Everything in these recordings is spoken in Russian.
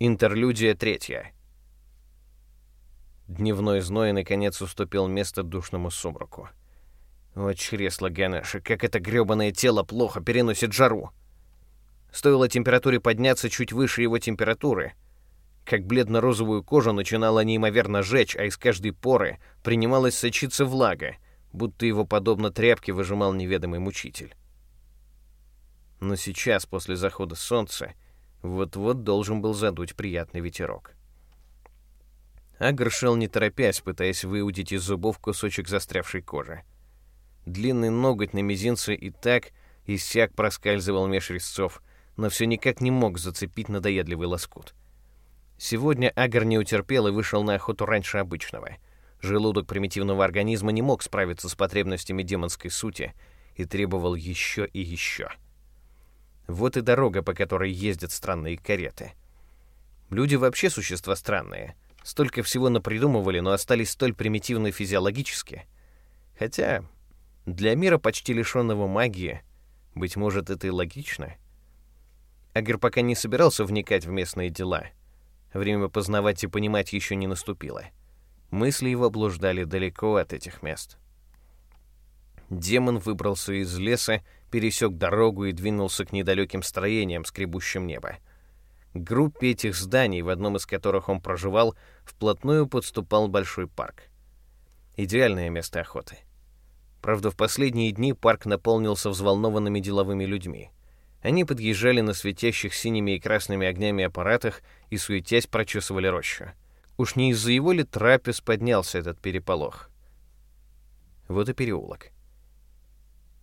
Интерлюдия третья. Дневной зной наконец уступил место душному сумраку. О, чресло Ганеша, как это грёбаное тело плохо переносит жару. Стоило температуре подняться чуть выше его температуры, как бледно-розовую кожу начинала неимоверно жечь, а из каждой поры принималась сочиться влага, будто его подобно тряпке выжимал неведомый мучитель. Но сейчас, после захода солнца, вот-вот должен был задуть приятный ветерок. Агр шел не торопясь, пытаясь выудить из зубов кусочек застрявшей кожи. Длинный ноготь на мизинце и так и сяк проскальзывал меж резцов, но все никак не мог зацепить надоедливый лоскут. Сегодня Агр не утерпел и вышел на охоту раньше обычного. Желудок примитивного организма не мог справиться с потребностями демонской сути и требовал еще и еще. Вот и дорога, по которой ездят странные кареты. Люди вообще существа странные. Столько всего напридумывали, но остались столь примитивны физиологически. Хотя для мира почти лишенного магии, быть может, это и логично. Агер пока не собирался вникать в местные дела. Время познавать и понимать еще не наступило. Мысли его блуждали далеко от этих мест. Демон выбрался из леса, пересек дорогу и двинулся к недалеким строениям, скребущим небо. К группе этих зданий, в одном из которых он проживал, вплотную подступал большой парк. Идеальное место охоты. Правда, в последние дни парк наполнился взволнованными деловыми людьми. Они подъезжали на светящих синими и красными огнями аппаратах и, суетясь, прочесывали рощу. Уж не из-за его ли трапез поднялся этот переполох? Вот и переулок.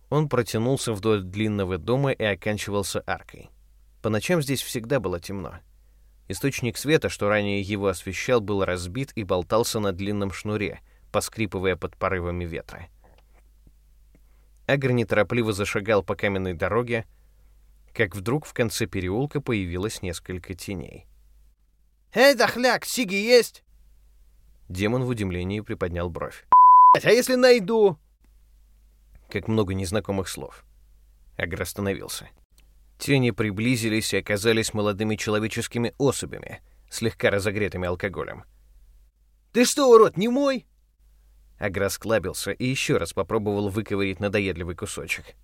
Он протянулся вдоль длинного дома и оканчивался аркой. По ночам здесь всегда было темно. Источник света, что ранее его освещал, был разбит и болтался на длинном шнуре, поскрипывая под порывами ветра. Агр неторопливо зашагал по каменной дороге, как вдруг в конце переулка появилось несколько теней. «Эй, дохляк, сиги есть?» Демон в удивлении приподнял бровь. «А если найду?» Как много незнакомых слов. Агр остановился. Тени приблизились и оказались молодыми человеческими особями, слегка разогретыми алкоголем. «Ты что, урод, не мой?» Агр осклабился и еще раз попробовал выковырить надоедливый кусочек.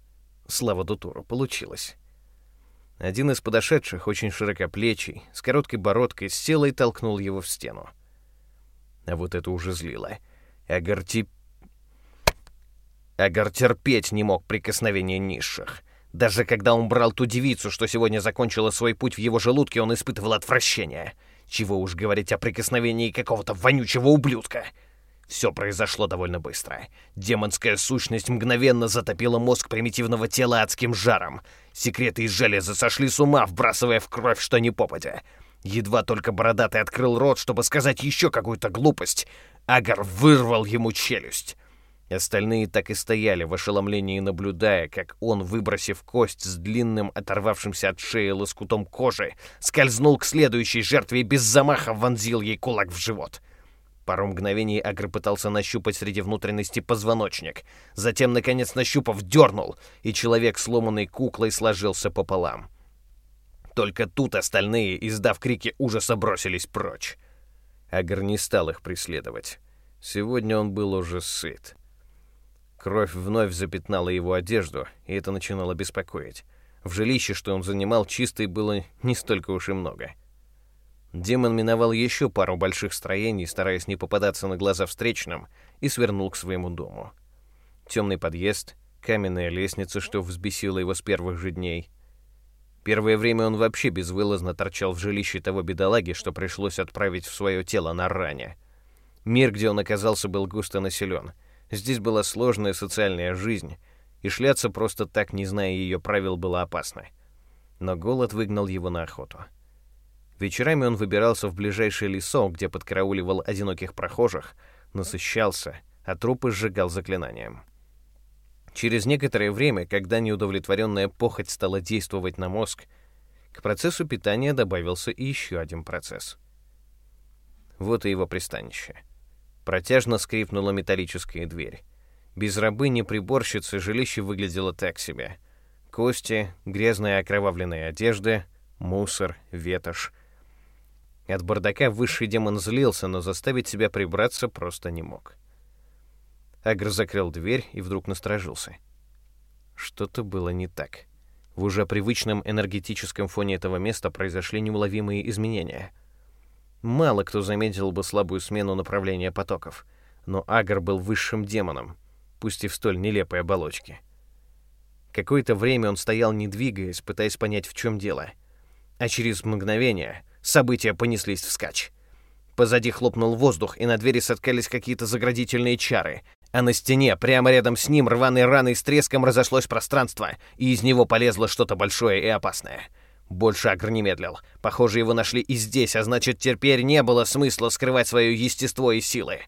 Слава Дутуру, получилось. Один из подошедших, очень широкоплечий, с короткой бородкой, с силой толкнул его в стену. А вот это уже злило. Агар тип... Агар терпеть не мог прикосновения низших. Даже когда он брал ту девицу, что сегодня закончила свой путь в его желудке, он испытывал отвращение. Чего уж говорить о прикосновении какого-то вонючего ублюдка. Все произошло довольно быстро. Демонская сущность мгновенно затопила мозг примитивного тела адским жаром. Секреты из железа сошли с ума, вбрасывая в кровь что ни попадя. Едва только бородатый открыл рот, чтобы сказать еще какую-то глупость, Агар вырвал ему челюсть. Остальные так и стояли в ошеломлении, наблюдая, как он, выбросив кость с длинным, оторвавшимся от шеи лоскутом кожи, скользнул к следующей жертве и без замаха вонзил ей кулак в живот — Пару мгновений Агр пытался нащупать среди внутренности позвоночник. Затем, наконец, нащупав, дернул, и человек, сломанной куклой, сложился пополам. Только тут остальные, издав крики ужаса, бросились прочь. Агр не стал их преследовать. Сегодня он был уже сыт. Кровь вновь запятнала его одежду, и это начинало беспокоить. В жилище, что он занимал, чистой было не столько уж и много — Демон миновал еще пару больших строений, стараясь не попадаться на глаза встречным, и свернул к своему дому. Темный подъезд, каменная лестница, что взбесила его с первых же дней. Первое время он вообще безвылазно торчал в жилище того бедолаги, что пришлось отправить в свое тело на ране. Мир, где он оказался, был густо населен. Здесь была сложная социальная жизнь, и шляться просто так, не зная ее правил, было опасно. Но голод выгнал его на охоту. Вечерами он выбирался в ближайший лесок, где подкарауливал одиноких прохожих, насыщался, а трупы сжигал заклинанием. Через некоторое время, когда неудовлетворенная похоть стала действовать на мозг, к процессу питания добавился и еще один процесс. Вот и его пристанище. Протяжно скрипнула металлическая дверь. Без рабыни-приборщицы жилище выглядело так себе. Кости, грязная окровавленная одежда, мусор, ветошь, От бардака высший демон злился, но заставить себя прибраться просто не мог. Агр закрыл дверь и вдруг насторожился. Что-то было не так. В уже привычном энергетическом фоне этого места произошли неуловимые изменения. Мало кто заметил бы слабую смену направления потоков, но Агр был высшим демоном, пусть и в столь нелепой оболочке. Какое-то время он стоял, не двигаясь, пытаясь понять, в чем дело. А через мгновение события понеслись вскачь. Позади хлопнул воздух, и на двери соткались какие-то заградительные чары, а на стене, прямо рядом с ним, рваной раной с треском разошлось пространство, и из него полезло что-то большое и опасное. Больше Агр не медлил. Похоже, его нашли и здесь, а значит, теперь не было смысла скрывать свое естество и силы.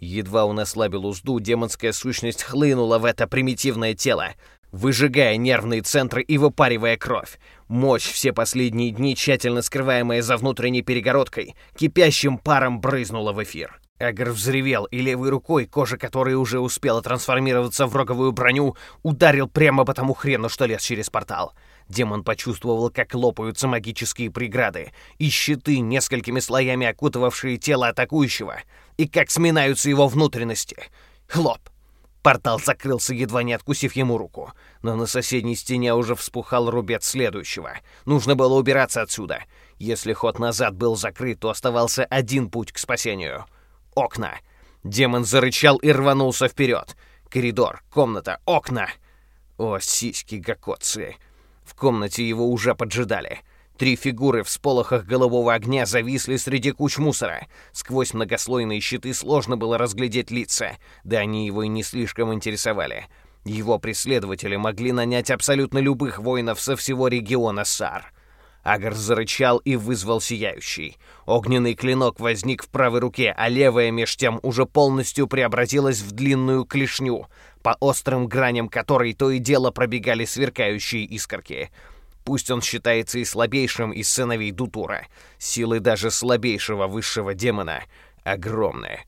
Едва он ослабил узду, демонская сущность хлынула в это примитивное тело, выжигая нервные центры и выпаривая кровь. Мощь все последние дни, тщательно скрываемая за внутренней перегородкой, кипящим паром брызнула в эфир. Эгр взревел, и левой рукой, кожа которой уже успела трансформироваться в роговую броню, ударил прямо по тому хрену, что лез через портал. Демон почувствовал, как лопаются магические преграды и щиты, несколькими слоями окутывавшие тело атакующего, и как сминаются его внутренности. Хлоп! Портал закрылся, едва не откусив ему руку. Но на соседней стене уже вспухал рубец следующего. Нужно было убираться отсюда. Если ход назад был закрыт, то оставался один путь к спасению — окна. Демон зарычал и рванулся вперед. Коридор, комната, окна. О, сиськи гакоцы. В комнате его уже поджидали. Три фигуры в сполохах голубого огня зависли среди куч мусора. Сквозь многослойные щиты сложно было разглядеть лица, да они его и не слишком интересовали. Его преследователи могли нанять абсолютно любых воинов со всего региона Сар. Агар зарычал и вызвал сияющий. Огненный клинок возник в правой руке, а левая меж тем уже полностью преобразилась в длинную клешню, по острым граням которой то и дело пробегали сверкающие искорки. Пусть он считается и слабейшим из сыновей Дутура, силы даже слабейшего высшего демона огромные.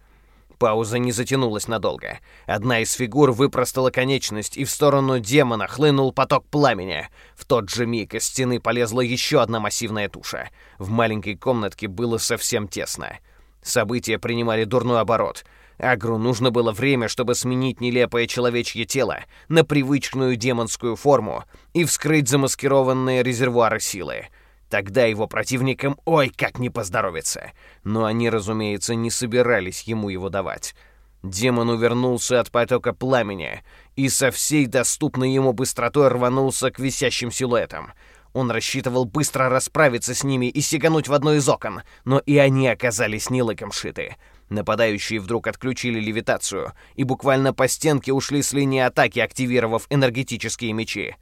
Пауза не затянулась надолго. Одна из фигур выпростала конечность, и в сторону демона хлынул поток пламени. В тот же миг из стены полезла еще одна массивная туша. В маленькой комнатке было совсем тесно. События принимали дурной оборот. Агру нужно было время, чтобы сменить нелепое человечье тело на привычную демонскую форму и вскрыть замаскированные резервуары силы. Тогда его противникам ой как не поздоровится. Но они, разумеется, не собирались ему его давать. Демон увернулся от потока пламени и со всей доступной ему быстротой рванулся к висящим силуэтам. Он рассчитывал быстро расправиться с ними и сигануть в одно из окон, но и они оказались не лыком шиты. Нападающие вдруг отключили левитацию и буквально по стенке ушли с линии атаки, активировав энергетические мечи.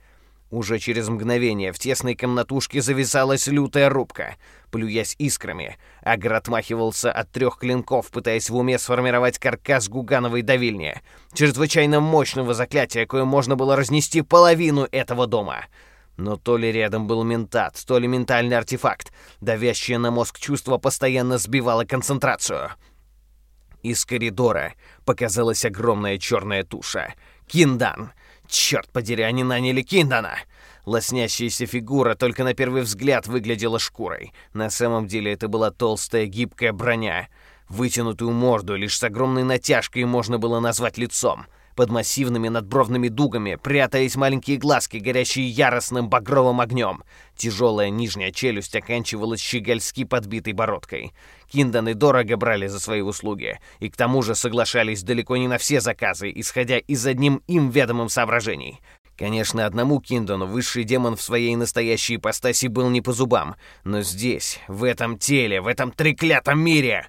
Уже через мгновение в тесной комнатушке зависалась лютая рубка. Плюясь искрами, Агр отмахивался от трех клинков, пытаясь в уме сформировать каркас гугановой давильни, чрезвычайно мощного заклятия, кое можно было разнести половину этого дома. Но то ли рядом был ментат, то ли ментальный артефакт, давящее на мозг чувство постоянно сбивало концентрацию. Из коридора показалась огромная черная туша. Киндан — Черт подери, они наняли Киндана! Лоснящаяся фигура только на первый взгляд выглядела шкурой. На самом деле это была толстая гибкая броня. Вытянутую морду лишь с огромной натяжкой можно было назвать лицом. Под массивными надбровными дугами прятались маленькие глазки, горящие яростным багровым огнем. Тяжелая нижняя челюсть оканчивалась щегольски подбитой бородкой. Кинданы дорого брали за свои услуги, и к тому же соглашались далеко не на все заказы, исходя из одним им ведомым соображений. Конечно, одному Киндону высший демон в своей настоящей ипостаси был не по зубам, но здесь, в этом теле, в этом треклятом мире...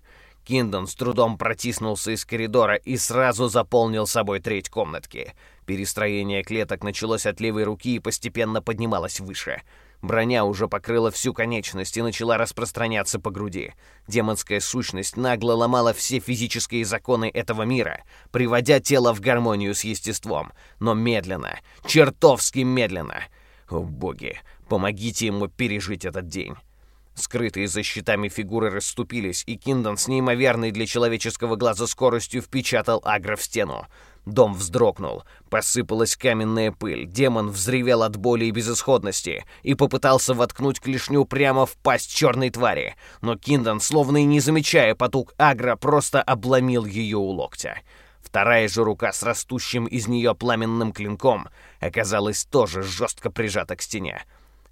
Киндон с трудом протиснулся из коридора и сразу заполнил собой треть комнатки. Перестроение клеток началось от левой руки и постепенно поднималось выше. Броня уже покрыла всю конечность и начала распространяться по груди. Демонская сущность нагло ломала все физические законы этого мира, приводя тело в гармонию с естеством. Но медленно, чертовски медленно. О боги, помогите ему пережить этот день. Скрытые за щитами фигуры расступились, и Киндон с неимоверной для человеческого глаза скоростью впечатал Агро в стену. Дом вздрогнул, посыпалась каменная пыль, демон взревел от боли и безысходности и попытался воткнуть клешню прямо в пасть черной твари, но Киндон, словно и не замечая потуг агро, просто обломил ее у локтя. Вторая же рука с растущим из нее пламенным клинком оказалась тоже жестко прижата к стене.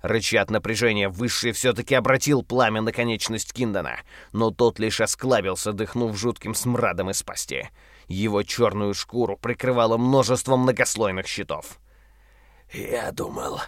Рыча от напряжения, Высший все-таки обратил пламя на конечность Киндона, но тот лишь осклабился, дыхнув жутким смрадом из пасти. Его черную шкуру прикрывало множество многослойных щитов. «Я думал,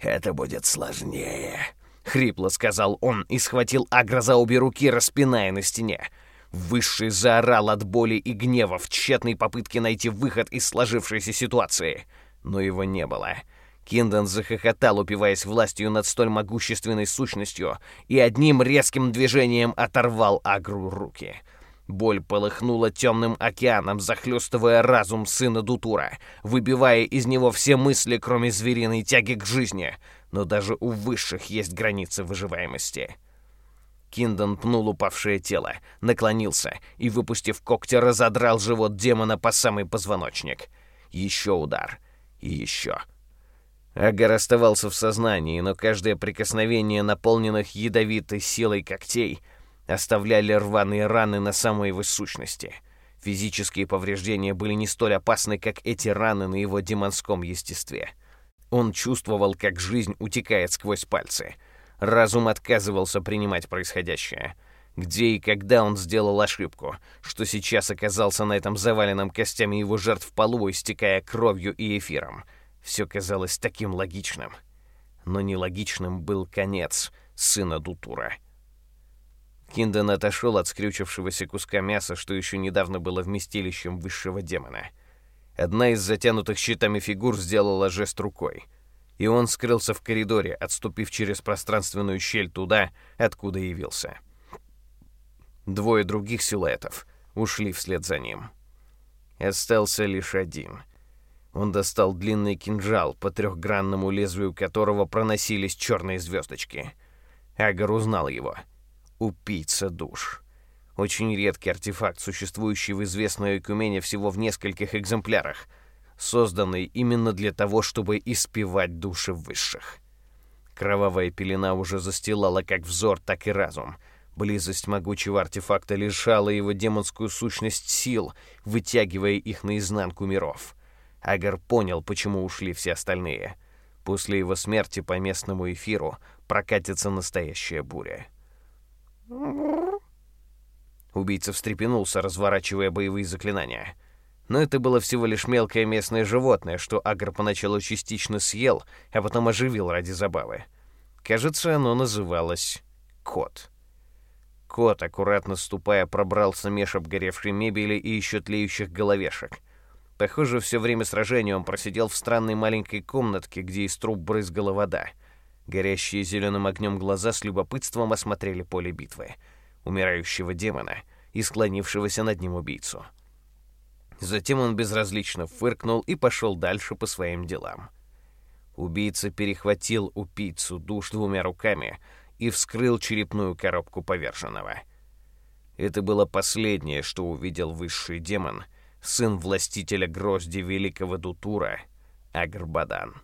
это будет сложнее», — хрипло сказал он и схватил Агро за обе руки, распиная на стене. Высший заорал от боли и гнева в тщетной попытке найти выход из сложившейся ситуации. Но его не было. Киндон захохотал, упиваясь властью над столь могущественной сущностью, и одним резким движением оторвал Агру руки — Боль полыхнула темным океаном, захлестывая разум сына Дутура, выбивая из него все мысли, кроме звериной тяги к жизни. Но даже у высших есть границы выживаемости. Киндон пнул упавшее тело, наклонился и, выпустив когти, разодрал живот демона по самый позвоночник. Еще удар. И еще. Агар оставался в сознании, но каждое прикосновение наполненных ядовитой силой когтей — оставляли рваные раны на самой его сущности. Физические повреждения были не столь опасны, как эти раны на его демонском естестве. Он чувствовал, как жизнь утекает сквозь пальцы. Разум отказывался принимать происходящее. Где и когда он сделал ошибку, что сейчас оказался на этом заваленном костями его жертв полу, истекая кровью и эфиром. Все казалось таким логичным. Но нелогичным был конец сына Дутура. Кинден отошел от скрючившегося куска мяса, что еще недавно было вместилищем высшего демона. Одна из затянутых щитами фигур сделала жест рукой, и он скрылся в коридоре, отступив через пространственную щель туда, откуда явился. Двое других силуэтов ушли вслед за ним. Остался лишь один. Он достал длинный кинжал, по трехгранному лезвию которого проносились черные звездочки. Агар узнал его — Убийца душ. Очень редкий артефакт, существующий в известной Экумене всего в нескольких экземплярах, созданный именно для того, чтобы испевать души высших. Кровавая пелена уже застилала как взор, так и разум. Близость могучего артефакта лишала его демонскую сущность сил, вытягивая их наизнанку миров. Агар понял, почему ушли все остальные. После его смерти по местному эфиру прокатится настоящая буря. Убийца встрепенулся, разворачивая боевые заклинания. Но это было всего лишь мелкое местное животное, что Агр поначалу частично съел, а потом оживил ради забавы. Кажется, оно называлось Кот. Кот, аккуратно ступая, пробрался меж обгоревшей мебели и еще тлеющих головешек. Похоже, все время сражения он просидел в странной маленькой комнатке, где из труб брызгала вода — Горящие зеленым огнем глаза с любопытством осмотрели поле битвы, умирающего демона и склонившегося над ним убийцу. Затем он безразлично фыркнул и пошел дальше по своим делам. Убийца перехватил убийцу душ двумя руками и вскрыл черепную коробку поверженного. Это было последнее, что увидел высший демон, сын властителя грозди великого Дутура, Агрбадан.